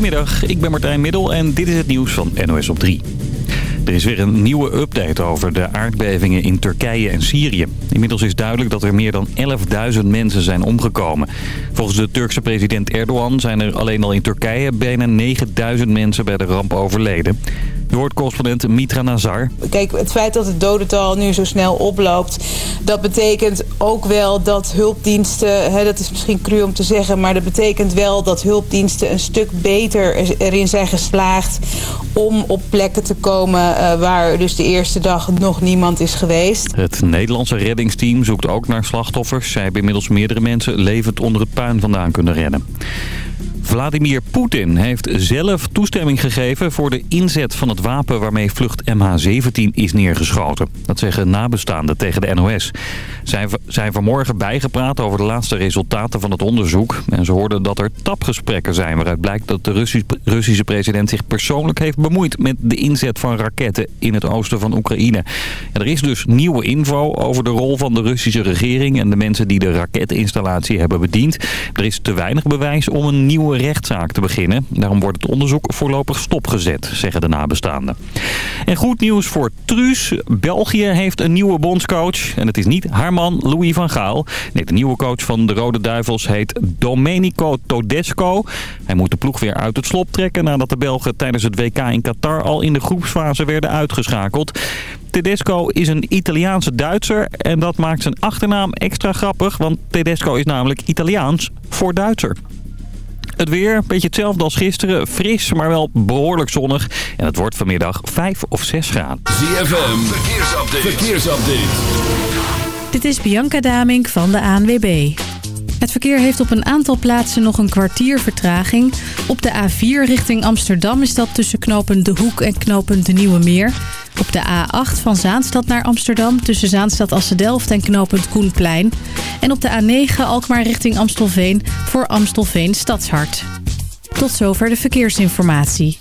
Goedemiddag, ik ben Martijn Middel en dit is het nieuws van NOS op 3. Er is weer een nieuwe update over de aardbevingen in Turkije en Syrië. Inmiddels is duidelijk dat er meer dan 11.000 mensen zijn omgekomen. Volgens de Turkse president Erdogan zijn er alleen al in Turkije bijna 9.000 mensen bij de ramp overleden. Woordcorrespondent Mitra Nazar. Kijk, het feit dat het dodental nu zo snel oploopt... dat betekent ook wel dat hulpdiensten... Hè, dat is misschien cru om te zeggen... maar dat betekent wel dat hulpdiensten een stuk beter erin zijn geslaagd... om op plekken te komen uh, waar dus de eerste dag nog niemand is geweest. Het Nederlandse reddingsteam zoekt ook naar slachtoffers. Zij hebben inmiddels meerdere mensen levend onder het puin vandaan kunnen redden. Vladimir Poetin heeft zelf toestemming gegeven voor de inzet van het wapen waarmee vlucht MH17 is neergeschoten. Dat zeggen nabestaanden tegen de NOS. Zij zijn vanmorgen bijgepraat over de laatste resultaten van het onderzoek. En ze hoorden dat er tapgesprekken zijn waaruit blijkt dat de Russische president zich persoonlijk heeft bemoeid met de inzet van raketten in het oosten van Oekraïne. er is dus nieuwe info over de rol van de Russische regering en de mensen die de raketinstallatie hebben bediend. Er is te weinig bewijs om een nieuwe rechtszaak te beginnen. Daarom wordt het onderzoek voorlopig stopgezet, zeggen de nabestaanden. En goed nieuws voor Truus. België heeft een nieuwe bondscoach. En het is niet haar man Louis van Gaal. Nee, de nieuwe coach van de Rode Duivels heet Domenico Todesco. Hij moet de ploeg weer uit het slop trekken... nadat de Belgen tijdens het WK in Qatar al in de groepsfase werden uitgeschakeld. Tedesco is een Italiaanse Duitser en dat maakt zijn achternaam extra grappig, want Tedesco is namelijk Italiaans voor Duitser. Het weer, een beetje hetzelfde als gisteren. Fris, maar wel behoorlijk zonnig. En het wordt vanmiddag 5 of 6 graden. ZFM, verkeersupdate. verkeersupdate. Dit is Bianca Damink van de ANWB. Het verkeer heeft op een aantal plaatsen nog een kwartier vertraging. Op de A4 richting Amsterdam is dat tussen knooppunt De Hoek en knooppunt De Nieuwe Meer. Op de A8 van Zaanstad naar Amsterdam tussen Zaanstad Assedelft en knooppunt Koenplein. En op de A9 Alkmaar richting Amstelveen voor Amstelveen Stadshart. Tot zover de verkeersinformatie.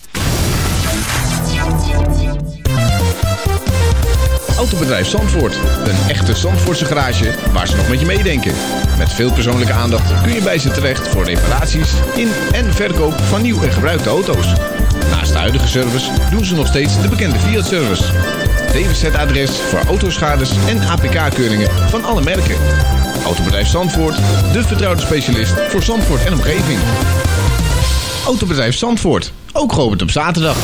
Autobedrijf Zandvoort. Een echte Zandvoortse garage waar ze nog met je meedenken. Met veel persoonlijke aandacht kun je bij ze terecht voor reparaties in en verkoop van nieuw en gebruikte auto's. Naast de huidige service doen ze nog steeds de bekende Fiat-service. DWZ-adres voor autoschades en APK-keuringen van alle merken. Autobedrijf Zandvoort, de vertrouwde specialist voor Zandvoort en omgeving. Autobedrijf Zandvoort, ook geopend op zaterdag.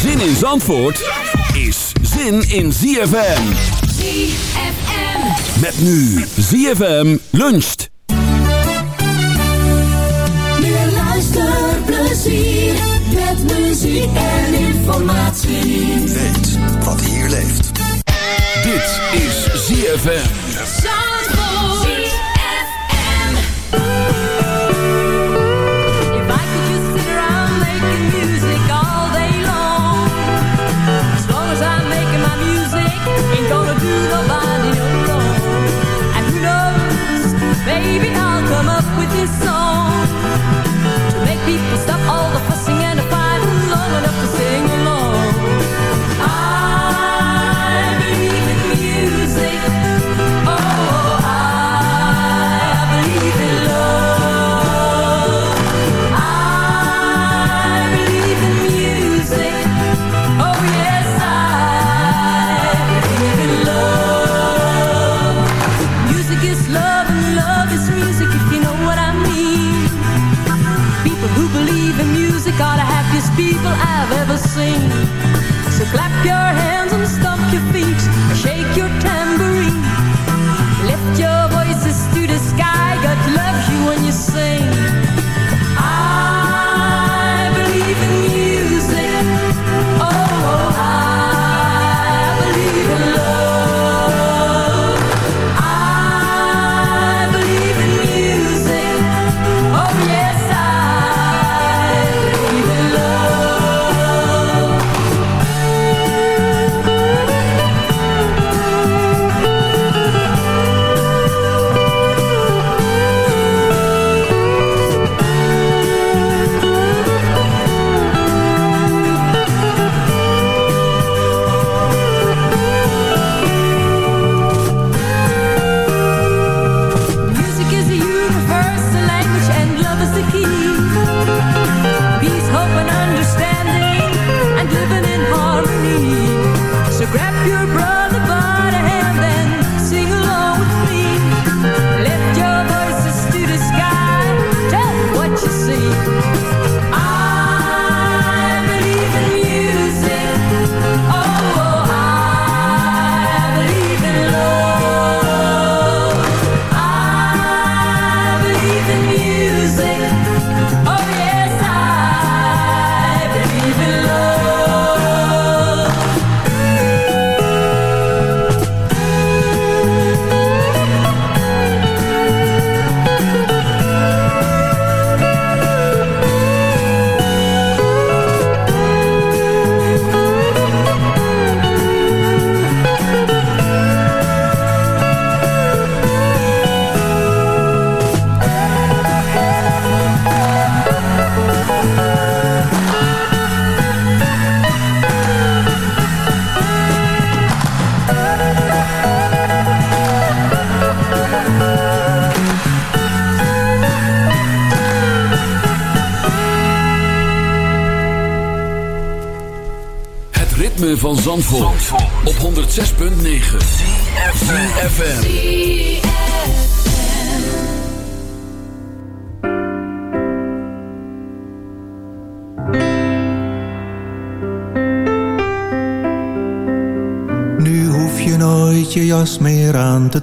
Zin in Zandvoort is zin in ZFM. ZFM. Met nu ZFM luncht. Meer luisterplezier met muziek en informatie. Weet wat hier leeft. Dit is ZFM.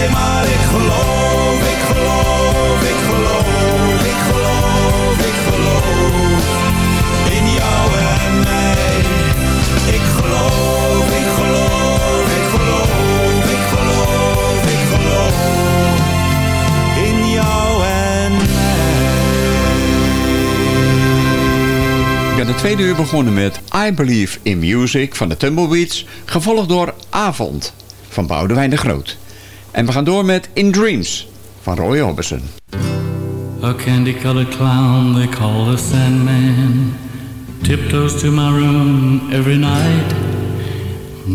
Voorbij. Maar ik geloof, ik geloof, ik geloof, ik geloof, ik geloof in jou en mij. Ik geloof, ik geloof, ik geloof, ik geloof, ik geloof in jou en Ik ben de tweede uur begonnen met I Believe in Music van de Tumbleweeds, gevolgd door Avond van Boudewijn de Groot. En we gaan door met In Dreams van Roy Orbison. A candy-colored clown they call the Sandman Tiptoes to my room every night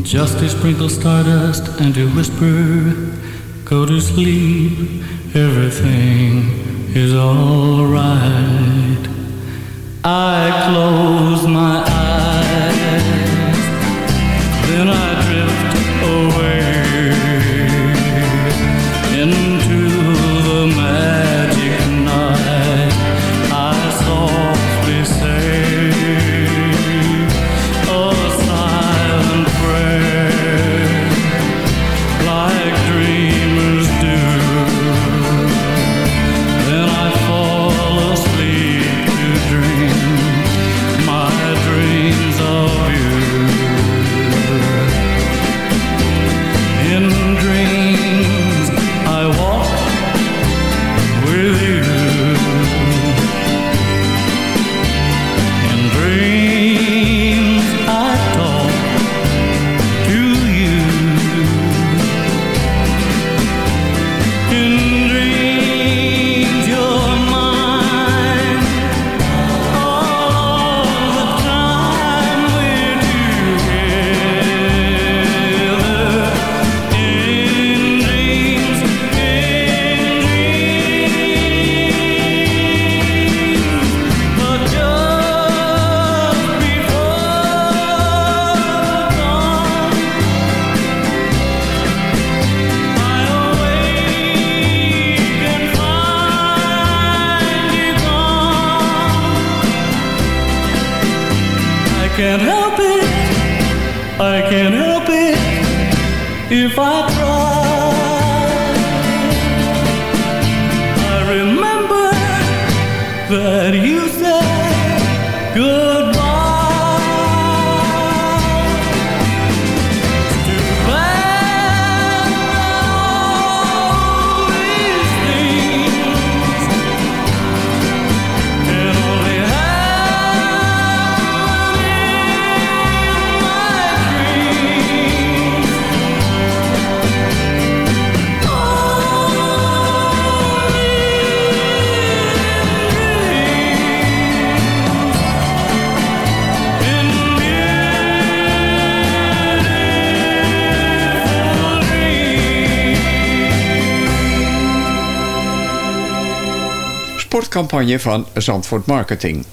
Just to sprinkle stardust and to whisper go to sleep, everything is alright. I close my eyes, that you Sportcampagne van Zandvoort Marketing.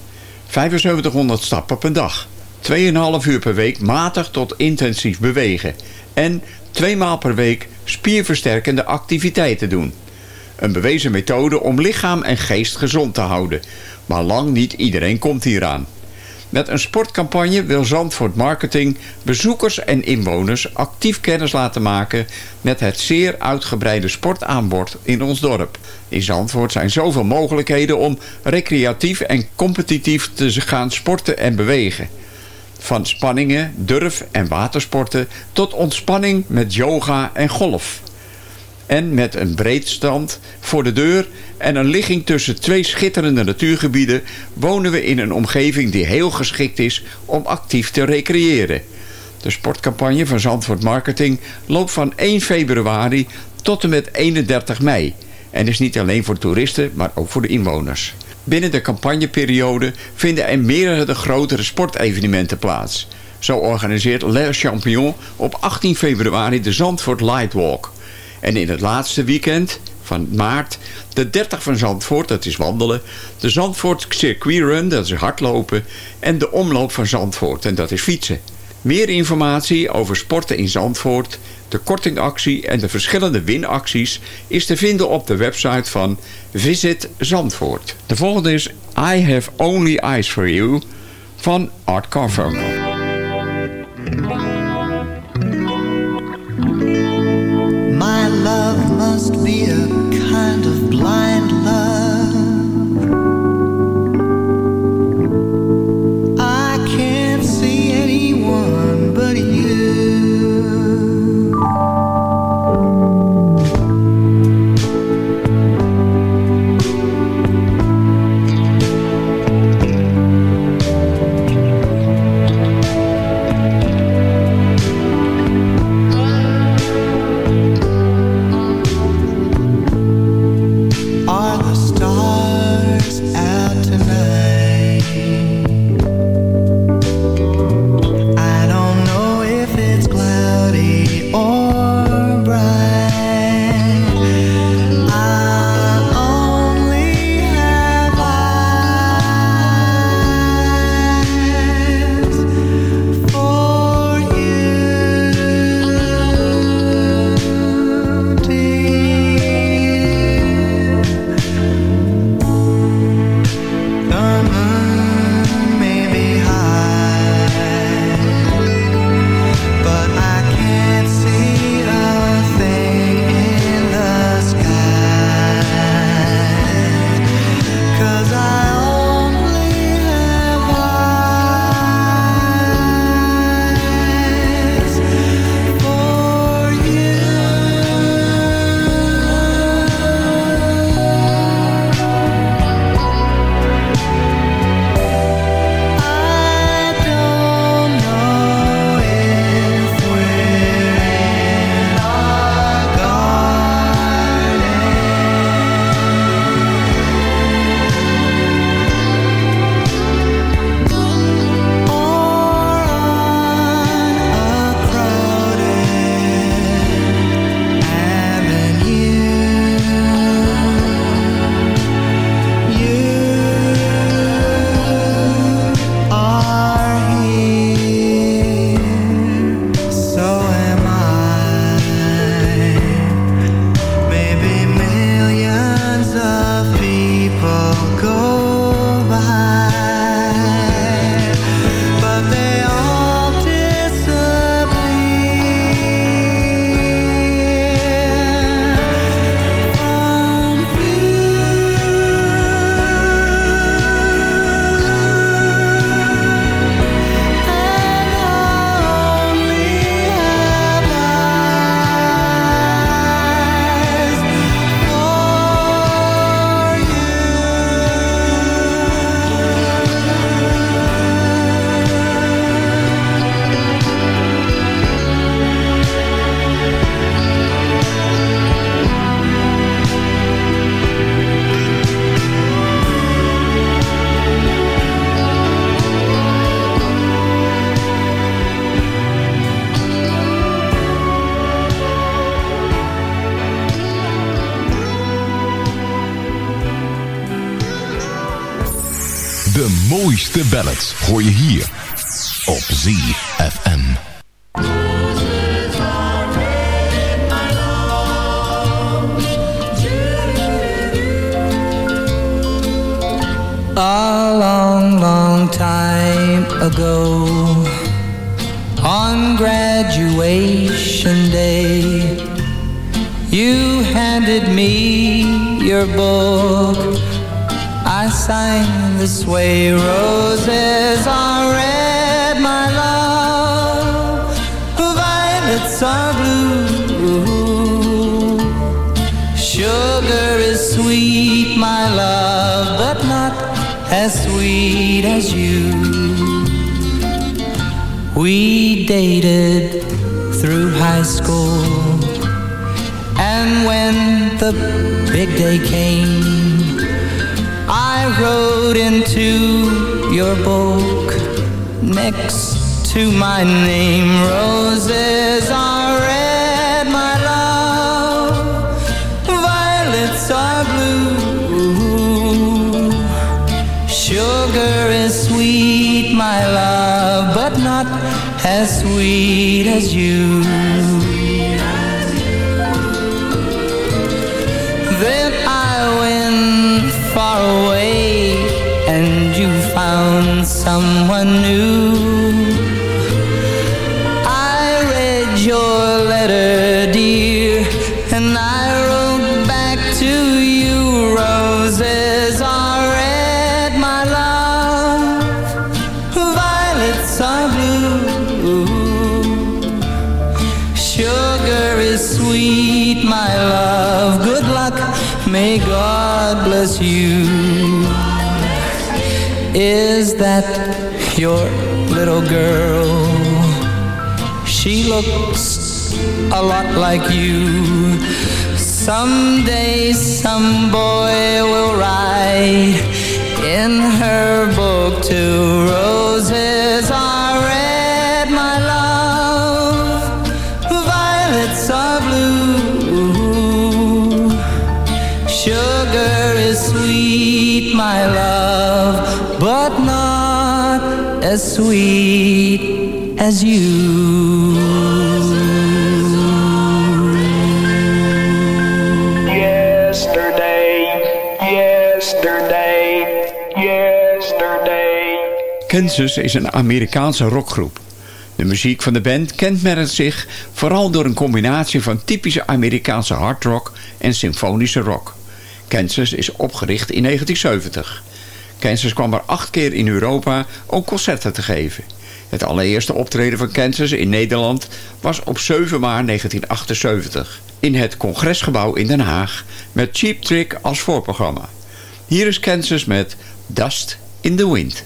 7500 stappen per dag. 2,5 uur per week matig tot intensief bewegen. En twee maal per week spierversterkende activiteiten doen. Een bewezen methode om lichaam en geest gezond te houden. Maar lang niet iedereen komt hieraan. Met een sportcampagne wil Zandvoort Marketing bezoekers en inwoners actief kennis laten maken met het zeer uitgebreide sportaanbod in ons dorp. In Zandvoort zijn zoveel mogelijkheden om recreatief en competitief te gaan sporten en bewegen. Van spanningen, durf- en watersporten tot ontspanning met yoga en golf. En met een breedstand voor de deur en een ligging tussen twee schitterende natuurgebieden... wonen we in een omgeving die heel geschikt is om actief te recreëren. De sportcampagne van Zandvoort Marketing loopt van 1 februari tot en met 31 mei... en is niet alleen voor toeristen, maar ook voor de inwoners. Binnen de campagneperiode vinden er meerdere grotere sportevenementen plaats. Zo organiseert Le Champion op 18 februari de Zandvoort Lightwalk... En in het laatste weekend van maart de 30 van Zandvoort, dat is wandelen. De Zandvoort Circuit Run, dat is hardlopen. En de omloop van Zandvoort, en dat is fietsen. Meer informatie over sporten in Zandvoort, de kortingactie en de verschillende winacties... is te vinden op de website van Visit Zandvoort. De volgende is I Have Only Eyes For You van Art Carfunkel. Blind mooiste ballads hoor je hier op ZFM. A long, long time ago, on graduation day, you handed me your book. I sang this way, roses are red, my love, violets are blue. Sugar is sweet, my love, but not as sweet as you. We dated through high school, and when the big day came, I wrote into your book next to my name. Roses are red, my love, violets are blue. Sugar is sweet, my love, but not as sweet as you. Someone new. I read your letter, dear, and I wrote back to you. Roses are red, my love, violets are blue. Sugar is sweet, my love. Good luck, may God bless you. Is that your little girl? She looks a lot like you. Someday some boy will write in her book two roses sweet as you. Yesterday, yesterday, yesterday. Kansas is een Amerikaanse rockgroep. De muziek van de band kenmerkt zich vooral door een combinatie van typische Amerikaanse hardrock en symfonische rock. Kansas is opgericht in 1970. Kansas kwam er acht keer in Europa om concerten te geven. Het allereerste optreden van Kansas in Nederland was op 7 maart 1978 in het Congresgebouw in Den Haag met Cheap Trick als voorprogramma. Hier is Kansas met Dust in the Wind.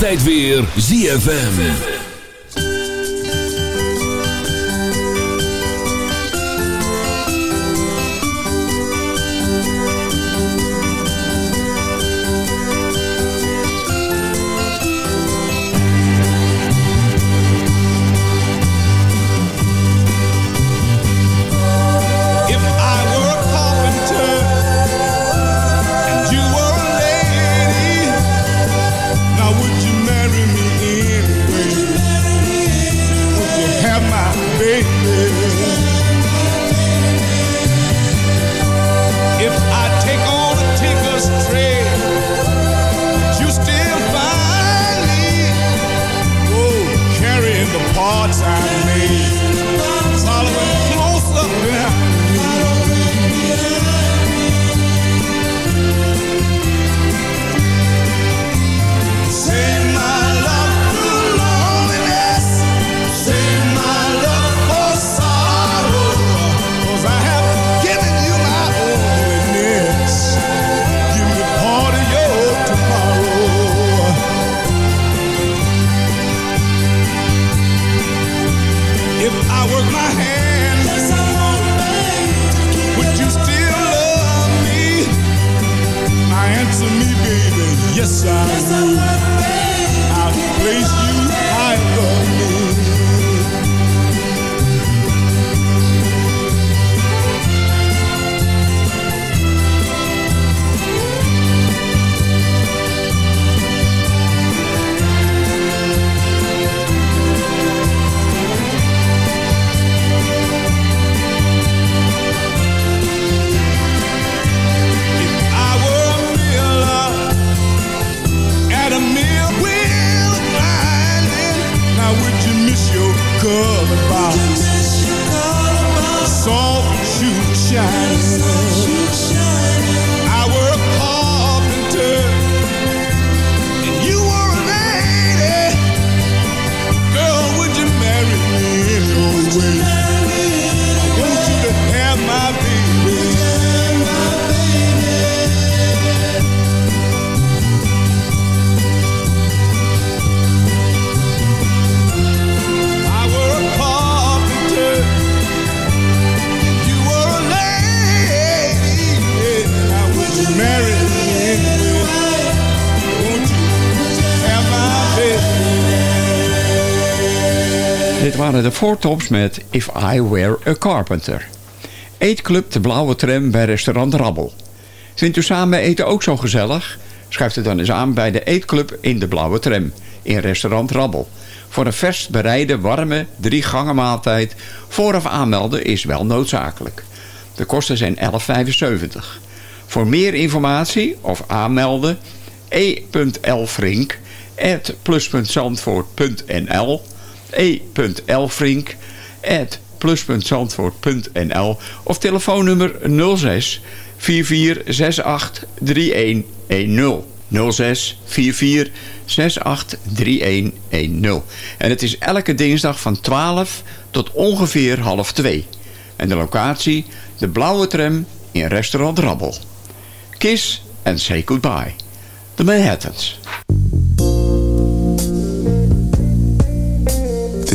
Altijd weer ZFM. Dit waren de Four Tops met If I Were a Carpenter. Eetclub De Blauwe Tram bij restaurant Rabbel. Vindt u samen eten ook zo gezellig? Schuift het dan eens aan bij de Eetclub in De Blauwe Tram in restaurant Rabbel. Voor een vers bereide, warme, drie gangen maaltijd vooraf aanmelden is wel noodzakelijk. De kosten zijn 11,75. Voor meer informatie of aanmelden e.lfrink at plus.zandvoort.nl e.lfrink at plus.zandvoort.nl of telefoonnummer 06 4468 3110. 06 44 68 3110. En het is elke dinsdag van 12 tot ongeveer half 2. En de locatie, de blauwe tram in restaurant Rabbel. Kiss and say goodbye. De Manhattans.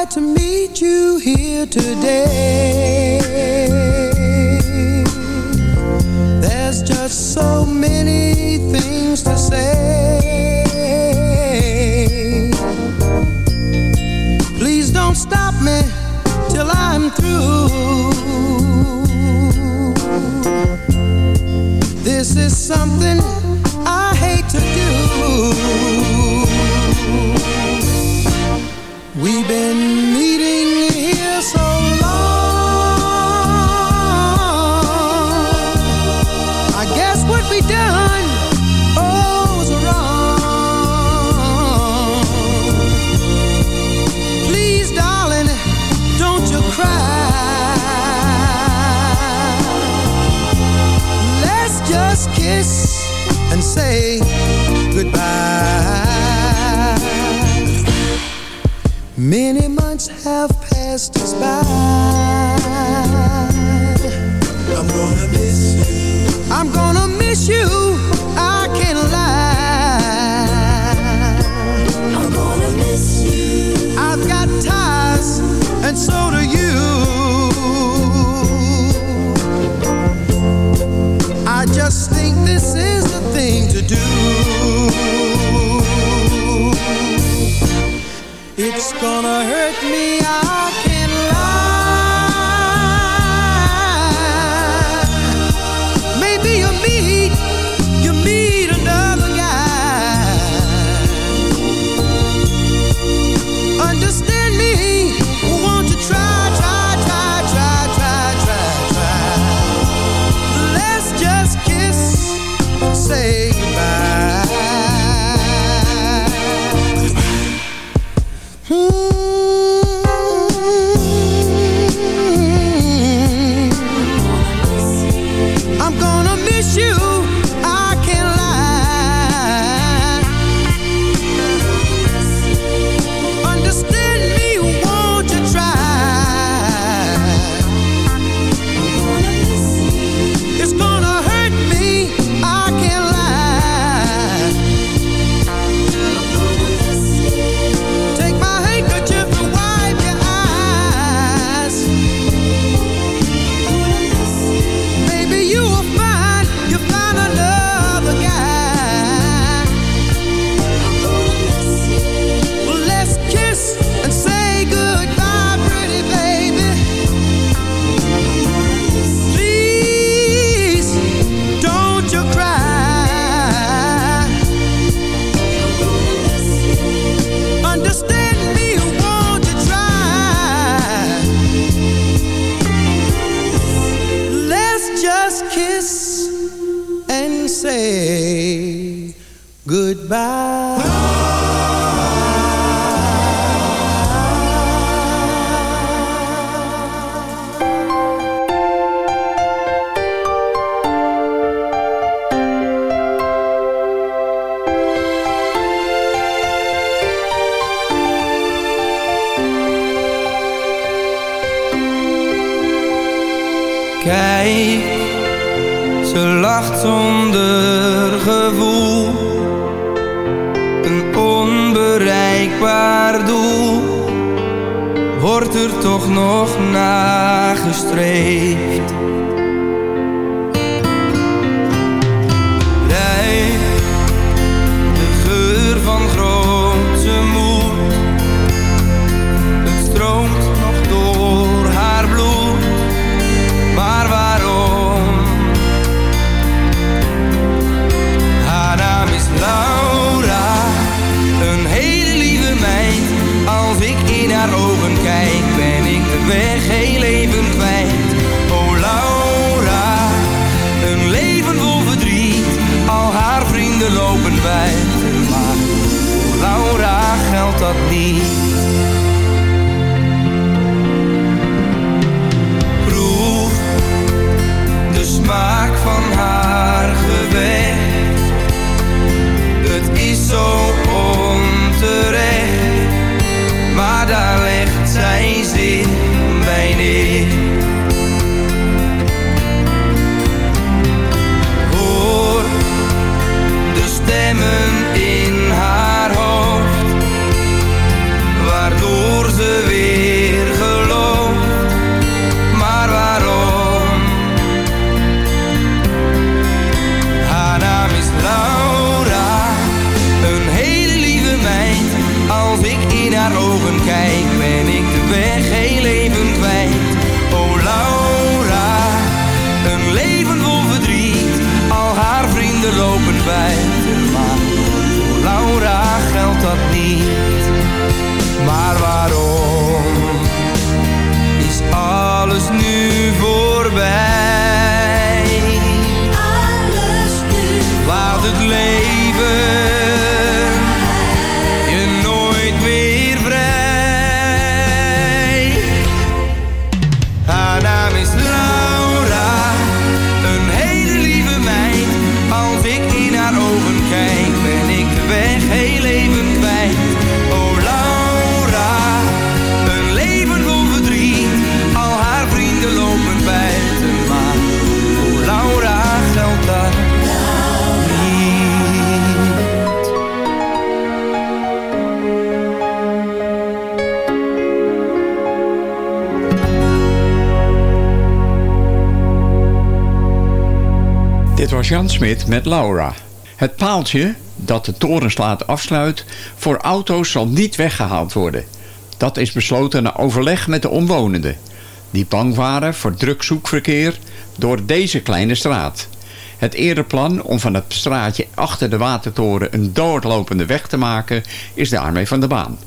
glad to meet you here today. There's just so many things to say. kijkt. Ze lacht zonder gevoel. Een onbereikbaar doel. Wordt er toch nog nagestreefd. weg leven kwijt. Oh Laura, een leven vol verdriet, al haar vrienden lopen wijd. Maar Laura geldt dat niet. Jan Smit met Laura. Het paaltje dat de torenslaat afsluit voor auto's zal niet weggehaald worden. Dat is besloten na overleg met de omwonenden. Die bang waren voor druk zoekverkeer door deze kleine straat. Het eerder plan om van het straatje achter de watertoren een doodlopende weg te maken is daarmee van de baan.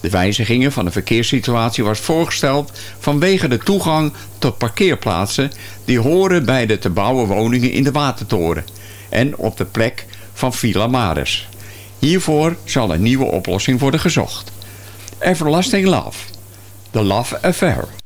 De wijzigingen van de verkeerssituatie was voorgesteld vanwege de toegang tot parkeerplaatsen die horen bij de te bouwen woningen in de Watertoren en op de plek van Villa Maris. Hiervoor zal een nieuwe oplossing worden gezocht. Everlasting Love, The Love Affair.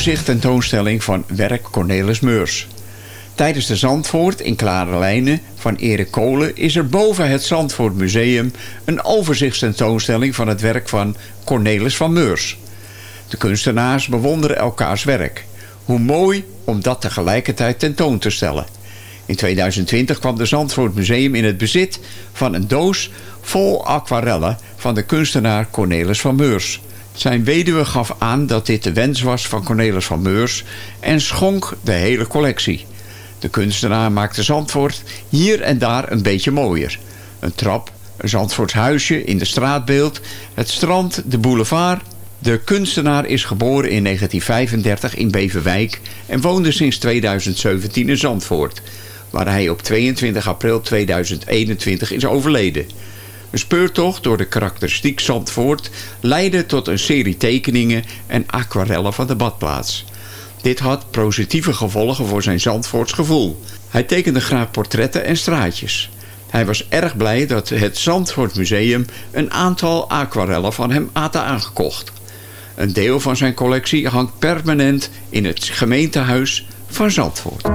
overzicht tentoonstelling van werk Cornelis Meurs. Tijdens de Zandvoort in Klare Lijnen van Erik Kolen is er boven het Zandvoort Museum een overzichtstentoonstelling van het werk van Cornelis van Meurs. De kunstenaars bewonderen elkaars werk. Hoe mooi om dat tegelijkertijd tentoon te stellen. In 2020 kwam de Zandvoort Museum in het bezit van een doos vol aquarellen van de kunstenaar Cornelis van Meurs. Zijn weduwe gaf aan dat dit de wens was van Cornelis van Meurs en schonk de hele collectie. De kunstenaar maakte Zandvoort hier en daar een beetje mooier. Een trap, een Zandvoorts huisje in de straatbeeld, het strand, de boulevard. De kunstenaar is geboren in 1935 in Beverwijk en woonde sinds 2017 in Zandvoort, waar hij op 22 april 2021 is overleden. Een speurtocht door de karakteristiek Zandvoort leidde tot een serie tekeningen en aquarellen van de badplaats. Dit had positieve gevolgen voor zijn Zandvoorts gevoel. Hij tekende graag portretten en straatjes. Hij was erg blij dat het Zandvoort Museum een aantal aquarellen van hem had aangekocht. Een deel van zijn collectie hangt permanent in het gemeentehuis van Zandvoort.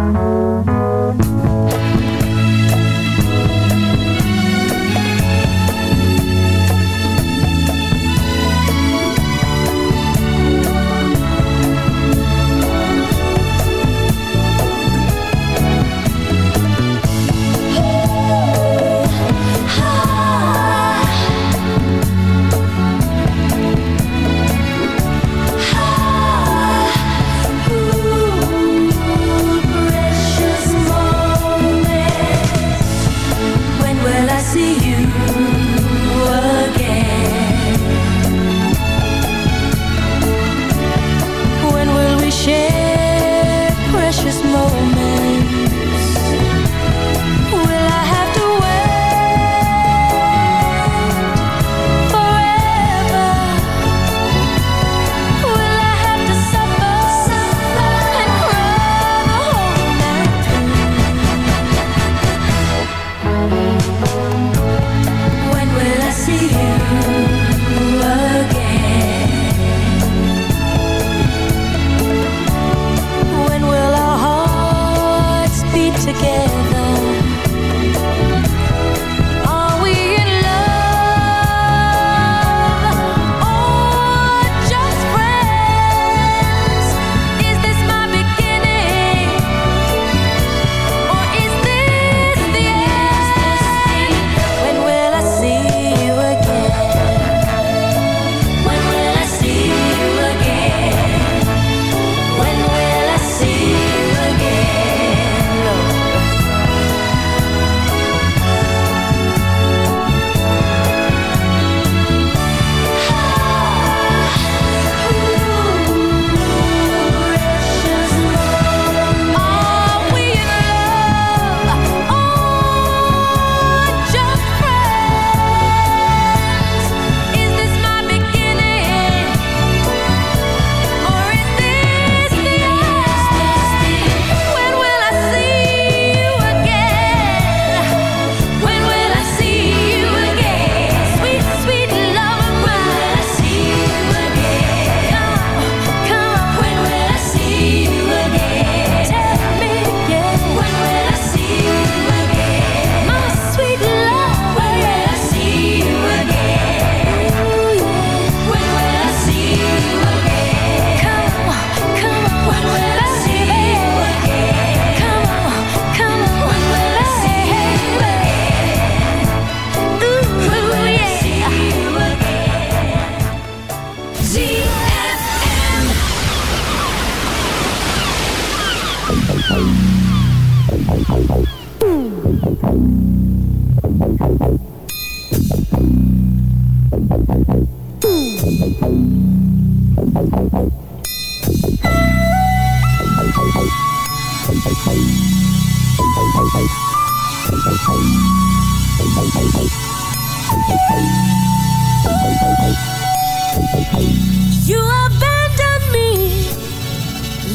You abandoned me.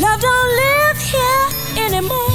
Love don't live here anymore.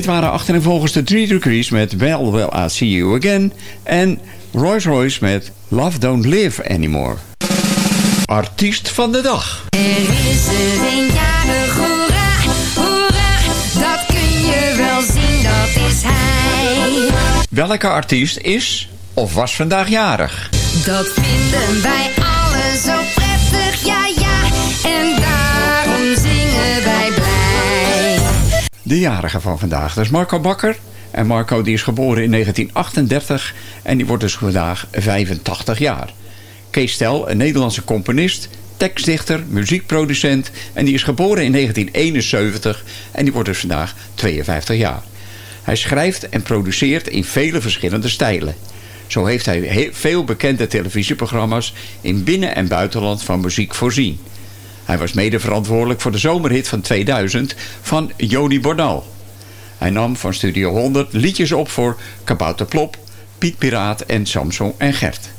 Dit waren achtereenvolgens de Three Degrees met Well, Well, I'll See You Again. En Royce Royce met Love Don't Live Anymore. Artiest van de dag. Er is er een jarig, hoera, hoera, dat kun je wel zien, dat is hij. Welke artiest is of was vandaag jarig? Dat vinden wij allen De jarige van vandaag, dat is Marco Bakker. En Marco die is geboren in 1938 en die wordt dus vandaag 85 jaar. Kees Stel, een Nederlandse componist, tekstdichter, muziekproducent... en die is geboren in 1971 en die wordt dus vandaag 52 jaar. Hij schrijft en produceert in vele verschillende stijlen. Zo heeft hij veel bekende televisieprogramma's in binnen- en buitenland van muziek voorzien. Hij was mede verantwoordelijk voor de zomerhit van 2000 van Joni Bordal. Hij nam van Studio 100 liedjes op voor Kabouter Plop, Piet Piraat en Samson en Gert.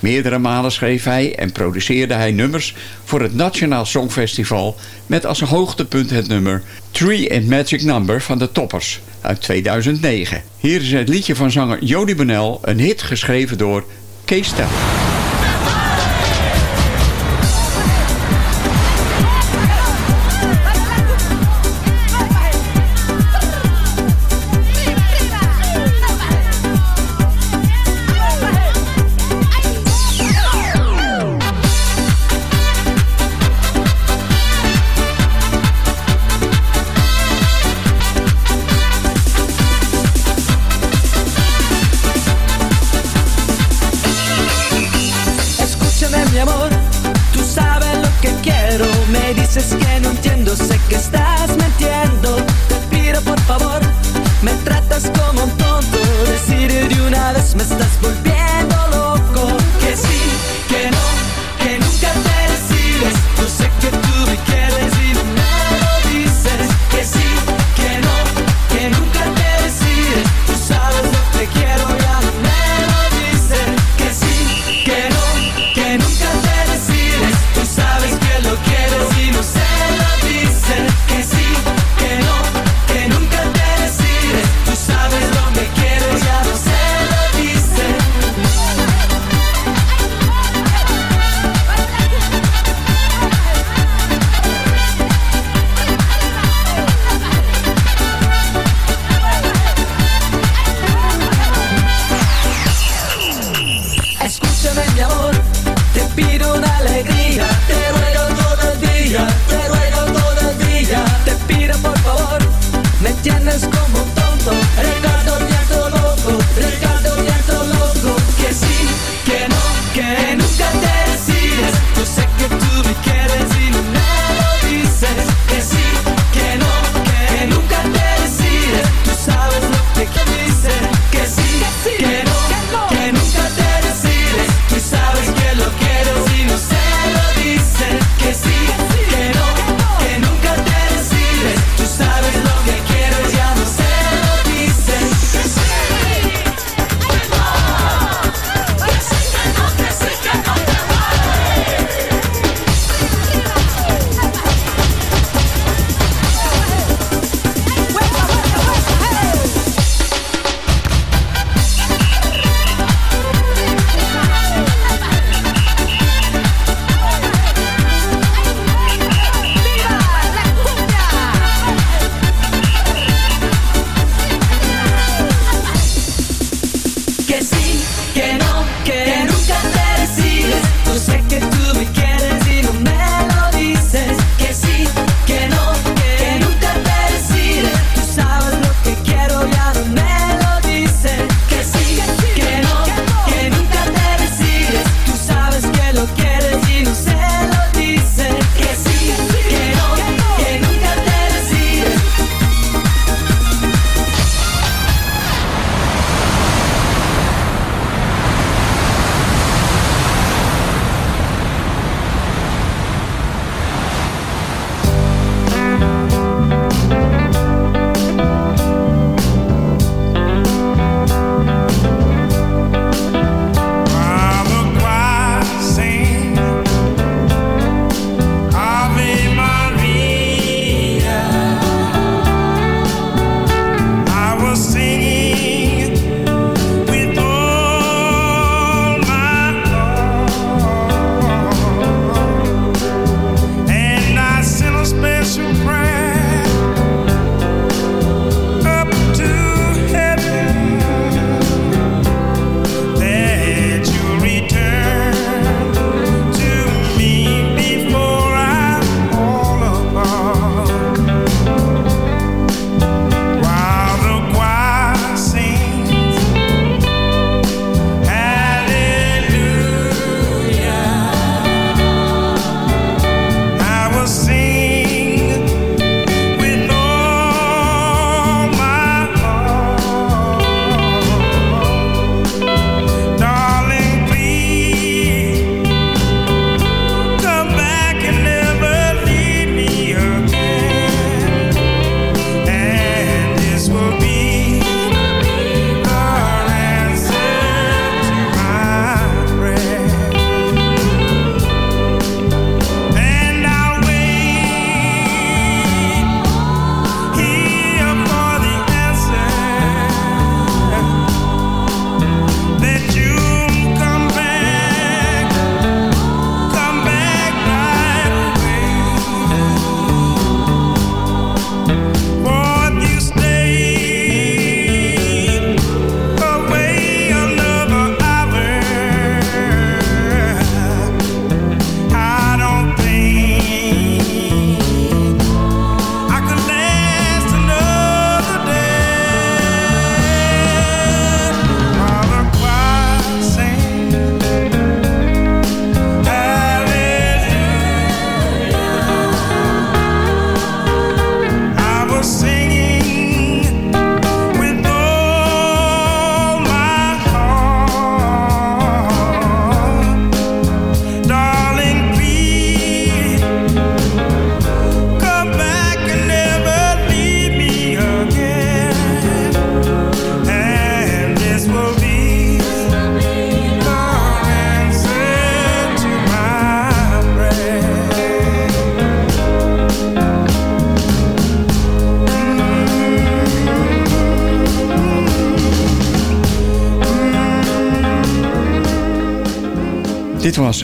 Meerdere malen schreef hij en produceerde hij nummers voor het Nationaal Songfestival... met als hoogtepunt het nummer Tree and Magic Number van de Toppers uit 2009. Hier is het liedje van zanger Jody Bonnell, een hit geschreven door Kees Stel.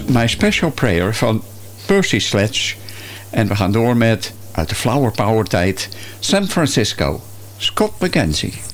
My Special Prayer van Percy Sledge. En we gaan door met, uit de Flower Power tijd, San Francisco, Scott McKenzie.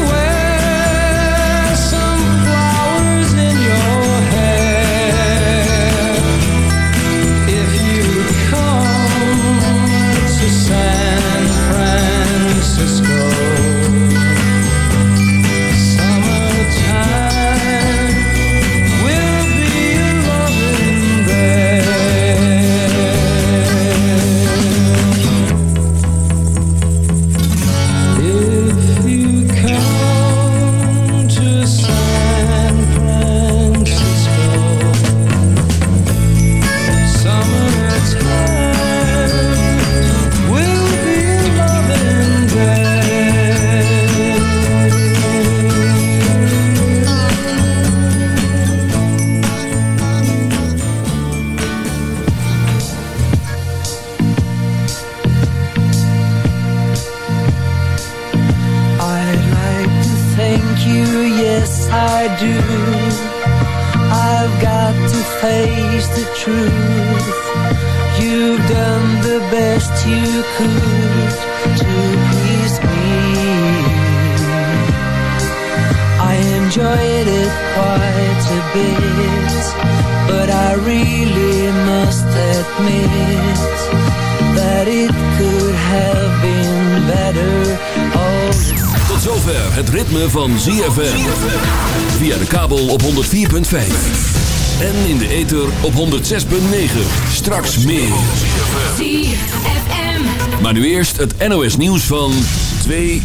Bit, but I really must admit that it could have been better. Oh, Tot zover het ritme van ZFM. Via de kabel op 104.5. En in de ether op 106.9. Straks meer. ZFM. Maar nu eerst het NOS nieuws van 2